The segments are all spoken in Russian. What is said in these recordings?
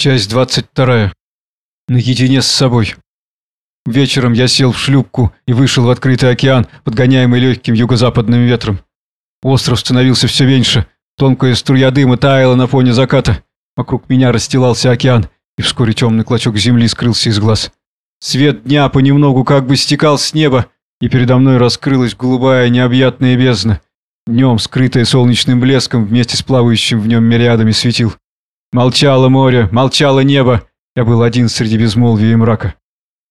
Часть 22. Наедине с собой. Вечером я сел в шлюпку и вышел в открытый океан, подгоняемый легким юго-западным ветром. Остров становился все меньше, тонкая струя дыма таяла на фоне заката. Вокруг меня расстилался океан, и вскоре темный клочок земли скрылся из глаз. Свет дня понемногу как бы стекал с неба, и передо мной раскрылась голубая необъятная бездна, днем скрытая солнечным блеском вместе с плавающим в нем мириадами светил. Молчало море, молчало небо. Я был один среди безмолвия и мрака.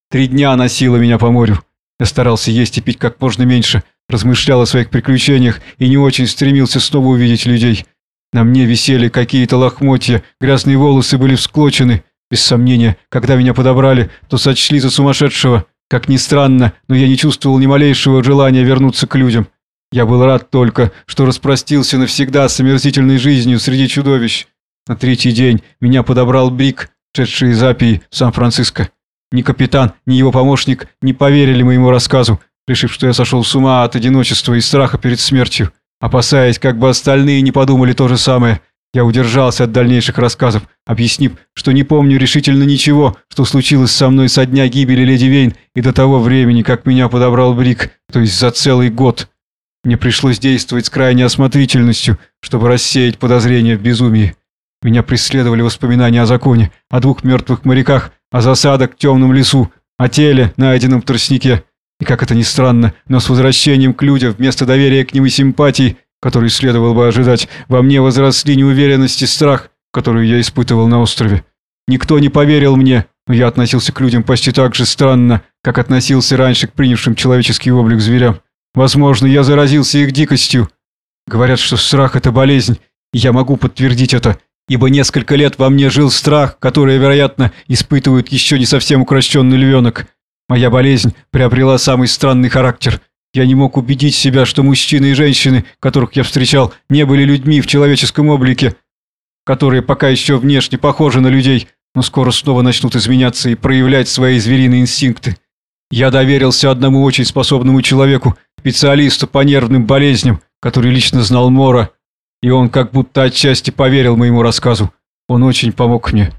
Три дня носило меня по морю. Я старался есть и пить как можно меньше, размышлял о своих приключениях и не очень стремился снова увидеть людей. На мне висели какие-то лохмотья, грязные волосы были всклочены. Без сомнения, когда меня подобрали, то сочли за сумасшедшего. Как ни странно, но я не чувствовал ни малейшего желания вернуться к людям. Я был рад только, что распростился навсегда с омерзительной жизнью среди чудовищ. На третий день меня подобрал Брик, шедший из Апии в Сан-Франциско. Ни капитан, ни его помощник не поверили моему рассказу, решив, что я сошел с ума от одиночества и страха перед смертью. Опасаясь, как бы остальные не подумали то же самое, я удержался от дальнейших рассказов, объяснив, что не помню решительно ничего, что случилось со мной со дня гибели леди Вейн и до того времени, как меня подобрал Брик, то есть за целый год. Мне пришлось действовать с крайней осмотрительностью, чтобы рассеять подозрения в безумии. Меня преследовали воспоминания о законе, о двух мертвых моряках, о засадах в темном лесу, о теле, найденном в тростнике. И как это ни странно, но с возвращением к людям вместо доверия к ним и симпатии, которую следовало бы ожидать, во мне возросли неуверенность и страх, которую я испытывал на острове. Никто не поверил мне, но я относился к людям почти так же странно, как относился раньше к принявшим человеческий облик зверям. Возможно, я заразился их дикостью. Говорят, что страх – это болезнь, и я могу подтвердить это, ибо несколько лет во мне жил страх, который, вероятно, испытывает еще не совсем укращенный львенок. Моя болезнь приобрела самый странный характер. Я не мог убедить себя, что мужчины и женщины, которых я встречал, не были людьми в человеческом облике, которые пока еще внешне похожи на людей, но скоро снова начнут изменяться и проявлять свои звериные инстинкты. Я доверился одному очень способному человеку, специалисту по нервным болезням, который лично знал Мора, и он как будто отчасти поверил моему рассказу. Он очень помог мне.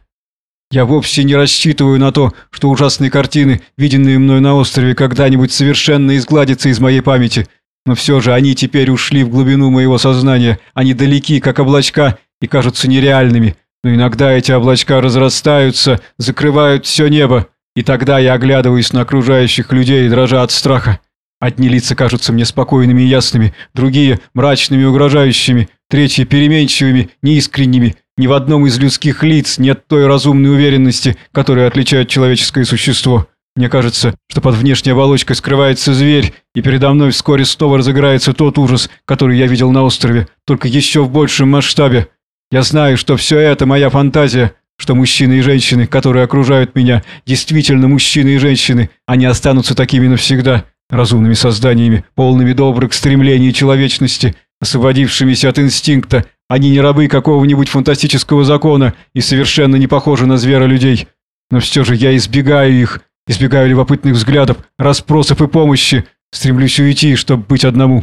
Я вовсе не рассчитываю на то, что ужасные картины, виденные мной на острове, когда-нибудь совершенно изгладятся из моей памяти. Но все же они теперь ушли в глубину моего сознания. Они далеки, как облачка, и кажутся нереальными. Но иногда эти облачка разрастаются, закрывают все небо. И тогда я оглядываюсь на окружающих людей, дрожа от страха. Одни лица кажутся мне спокойными и ясными, другие – мрачными и угрожающими, третьи – переменчивыми, неискренними. Ни в одном из людских лиц нет той разумной уверенности, которая отличает человеческое существо. Мне кажется, что под внешней оболочкой скрывается зверь, и передо мной вскоре снова разыграется тот ужас, который я видел на острове, только еще в большем масштабе. Я знаю, что все это моя фантазия, что мужчины и женщины, которые окружают меня, действительно мужчины и женщины, они останутся такими навсегда разумными созданиями, полными добрых стремлений и человечности, освободившимися от инстинкта. Они не рабы какого-нибудь фантастического закона и совершенно не похожи на людей. Но все же я избегаю их, избегаю любопытных взглядов, расспросов и помощи, стремлюсь уйти, чтобы быть одному.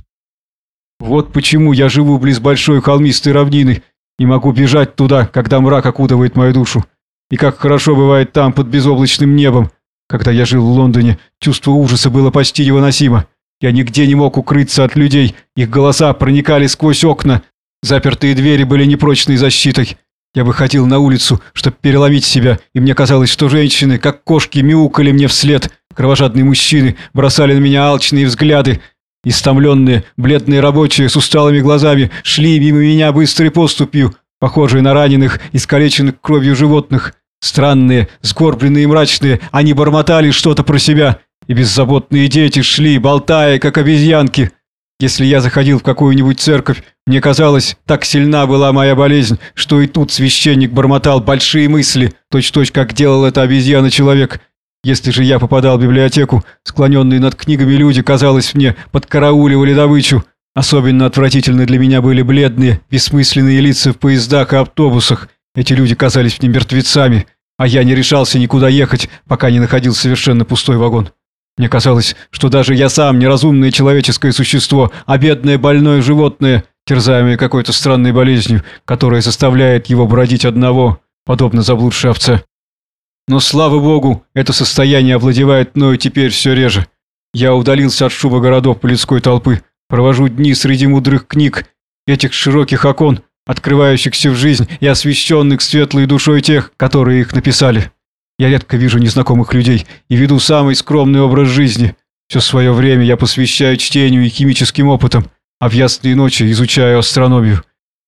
Вот почему я живу близ большой холмистой равнины и могу бежать туда, когда мрак окутывает мою душу. И как хорошо бывает там, под безоблачным небом, когда я жил в Лондоне, чувство ужаса было почти невыносимо. Я нигде не мог укрыться от людей, их голоса проникали сквозь окна, запертые двери были непрочной защитой. Я выходил на улицу, чтобы переломить себя, и мне казалось, что женщины, как кошки, мяукали мне вслед. Кровожадные мужчины бросали на меня алчные взгляды. Истомленные, бледные рабочие с усталыми глазами шли мимо меня быстрой поступью, похожие на раненых, искалеченных кровью животных. Странные, сгорбленные и мрачные, они бормотали что-то про себя, и беззаботные дети шли, болтая, как обезьянки. Если я заходил в какую-нибудь церковь, мне казалось, так сильна была моя болезнь, что и тут священник бормотал большие мысли, точь-точь, как делал это обезьяна-человек. Если же я попадал в библиотеку, склоненные над книгами люди, казалось мне, подкарауливали добычу. Особенно отвратительны для меня были бледные, бессмысленные лица в поездах и автобусах, эти люди казались мне мертвецами, а я не решался никуда ехать, пока не находил совершенно пустой вагон. Мне казалось, что даже я сам неразумное человеческое существо, а бедное больное животное, терзаемое какой-то странной болезнью, которая заставляет его бродить одного. подобно заблудшей овце. Но, слава богу, это состояние овладевает мною теперь все реже. Я удалился от шуба городов по людской толпы, провожу дни среди мудрых книг, этих широких окон, открывающихся в жизнь и освещенных светлой душой тех, которые их написали. Я редко вижу незнакомых людей и веду самый скромный образ жизни. Все свое время я посвящаю чтению и химическим опытам, а в ясные ночи изучаю астрономию.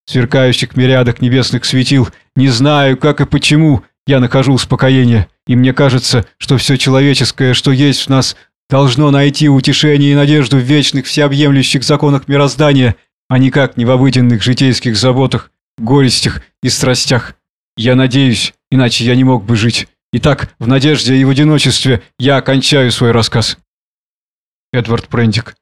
Сверкающих мириадах небесных светил, не знаю, как и почему, я нахожу успокоение, и мне кажется, что все человеческое, что есть в нас, должно найти утешение и надежду в вечных всеобъемлющих законах мироздания, а никак не в обыденных житейских заботах, горестях и страстях. Я надеюсь, иначе я не мог бы жить. Итак, в надежде и в одиночестве я окончаю свой рассказ. Эдвард Прендик